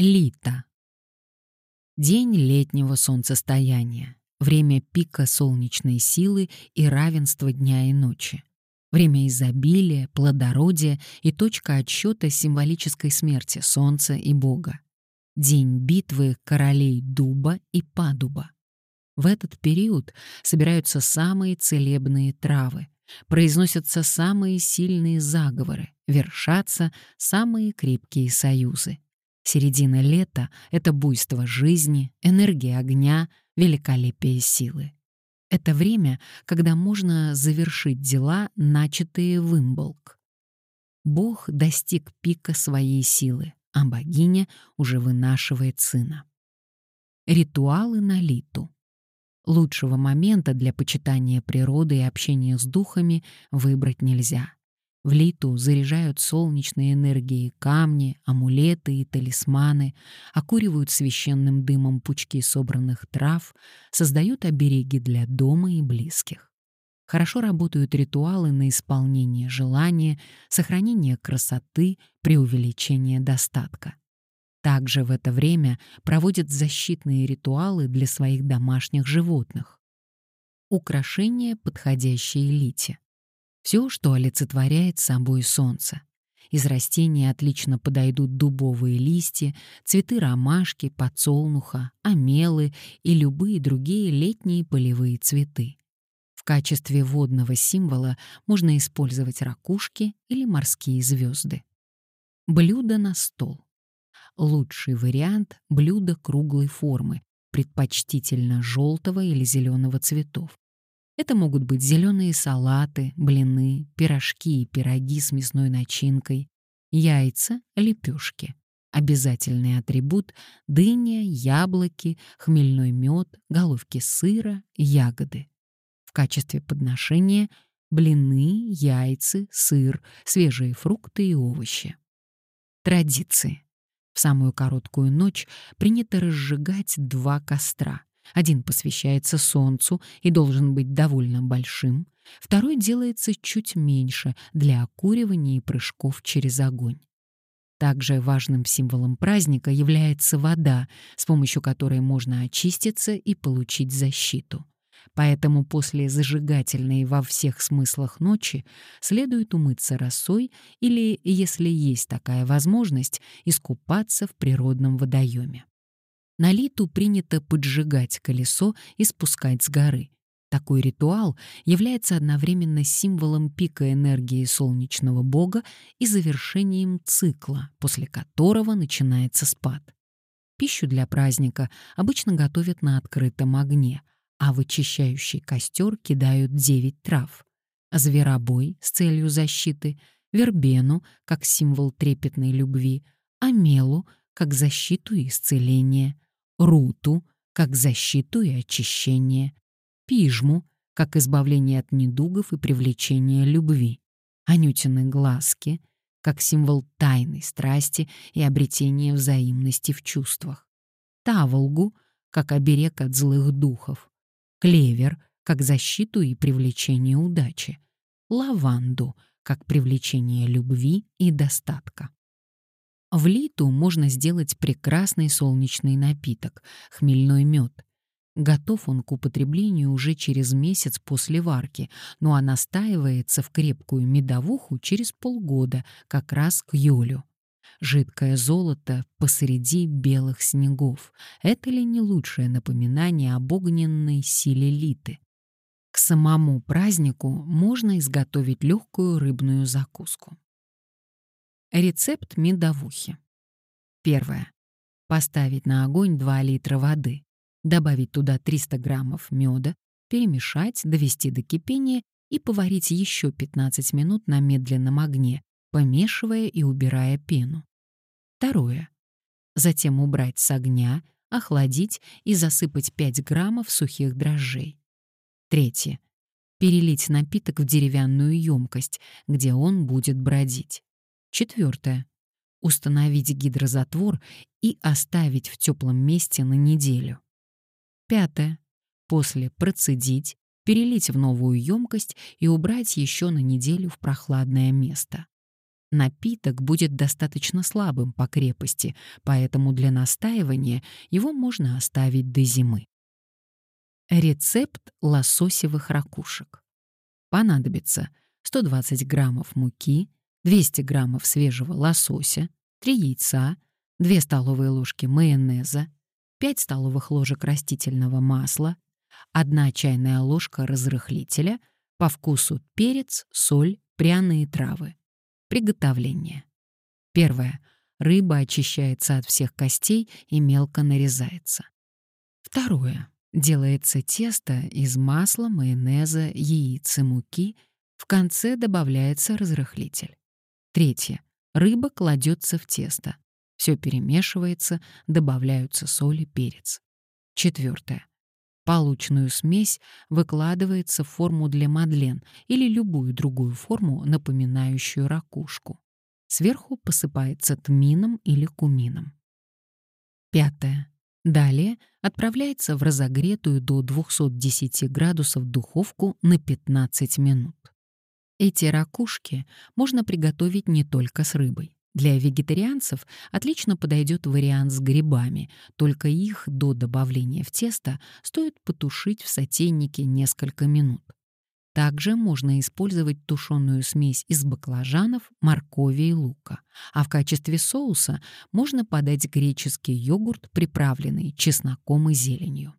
Лита. День летнего солнцестояния, время пика солнечной силы и равенства дня и ночи. Время изобилия, плодородия и точка отсчета символической смерти солнца и Бога. День битвы королей дуба и падуба. В этот период собираются самые целебные травы, произносятся самые сильные заговоры, вершатся самые крепкие союзы. Середина лета — это буйство жизни, энергия огня, великолепие силы. Это время, когда можно завершить дела, начатые в имболк. Бог достиг пика своей силы, а богиня уже вынашивает сына. Ритуалы на литу. Лучшего момента для почитания природы и общения с духами выбрать нельзя. В Литу заряжают солнечные энергии камни, амулеты и талисманы, окуривают священным дымом пучки собранных трав, создают обереги для дома и близких. Хорошо работают ритуалы на исполнение желания, сохранение красоты, преувеличение достатка. Также в это время проводят защитные ритуалы для своих домашних животных. Украшения, подходящие Лите. Все, что олицетворяет собой солнце. Из растений отлично подойдут дубовые листья, цветы ромашки, подсолнуха, амелы и любые другие летние полевые цветы. В качестве водного символа можно использовать ракушки или морские звезды. Блюдо на стол. Лучший вариант — блюдо круглой формы, предпочтительно желтого или зеленого цветов. Это могут быть зеленые салаты, блины, пирожки и пироги с мясной начинкой, яйца, лепешки. Обязательный атрибут — дыня, яблоки, хмельной мед, головки сыра, ягоды. В качестве подношения — блины, яйца, сыр, свежие фрукты и овощи. Традиции. В самую короткую ночь принято разжигать два костра — один посвящается Солнцу и должен быть довольно большим, второй делается чуть меньше для окуривания и прыжков через огонь. Также важным символом праздника является вода, с помощью которой можно очиститься и получить защиту. Поэтому после зажигательной во всех смыслах ночи следует умыться росой или, если есть такая возможность, искупаться в природном водоеме. На литу принято поджигать колесо и спускать с горы. Такой ритуал является одновременно символом пика энергии солнечного бога и завершением цикла, после которого начинается спад. Пищу для праздника обычно готовят на открытом огне, а в очищающий костер кидают девять трав. Зверобой с целью защиты, вербену как символ трепетной любви, амелу как защиту и исцеление, руту как защиту и очищение, пижму как избавление от недугов и привлечение любви, анютины глазки как символ тайной страсти и обретения взаимности в чувствах, таволгу как оберег от злых духов, клевер как защиту и привлечение удачи, лаванду как привлечение любви и достатка. В Литу можно сделать прекрасный солнечный напиток — хмельной мед. Готов он к употреблению уже через месяц после варки, но а настаивается в крепкую медовуху через полгода, как раз к Юлю. Жидкое золото посреди белых снегов. Это ли не лучшее напоминание об огненной силе Литы? К самому празднику можно изготовить легкую рыбную закуску. Рецепт медовухи. Первое. Поставить на огонь 2 литра воды, добавить туда 300 граммов меда, перемешать, довести до кипения и поварить еще 15 минут на медленном огне, помешивая и убирая пену. Второе. Затем убрать с огня, охладить и засыпать 5 граммов сухих дрожжей. Третье. Перелить напиток в деревянную емкость, где он будет бродить. Четвертое. Установить гидрозатвор и оставить в теплом месте на неделю. Пятое. После процедить, перелить в новую емкость и убрать еще на неделю в прохладное место. Напиток будет достаточно слабым по крепости, поэтому для настаивания его можно оставить до зимы. Рецепт лососевых ракушек. Понадобится 120 граммов муки, 200 граммов свежего лосося, 3 яйца, 2 столовые ложки майонеза, 5 столовых ложек растительного масла, 1 чайная ложка разрыхлителя, по вкусу перец, соль, пряные травы. Приготовление. Первое. Рыба очищается от всех костей и мелко нарезается. Второе. Делается тесто из масла, майонеза, яиц и муки. В конце добавляется разрыхлитель. Третье. Рыба кладется в тесто. Все перемешивается, добавляются соль и перец. Четвертое. Полученную смесь выкладывается в форму для мадлен или любую другую форму, напоминающую ракушку. Сверху посыпается тмином или кумином. Пятое. Далее отправляется в разогретую до 210 градусов духовку на 15 минут. Эти ракушки можно приготовить не только с рыбой. Для вегетарианцев отлично подойдет вариант с грибами, только их до добавления в тесто стоит потушить в сотейнике несколько минут. Также можно использовать тушеную смесь из баклажанов, моркови и лука. А в качестве соуса можно подать греческий йогурт, приправленный чесноком и зеленью.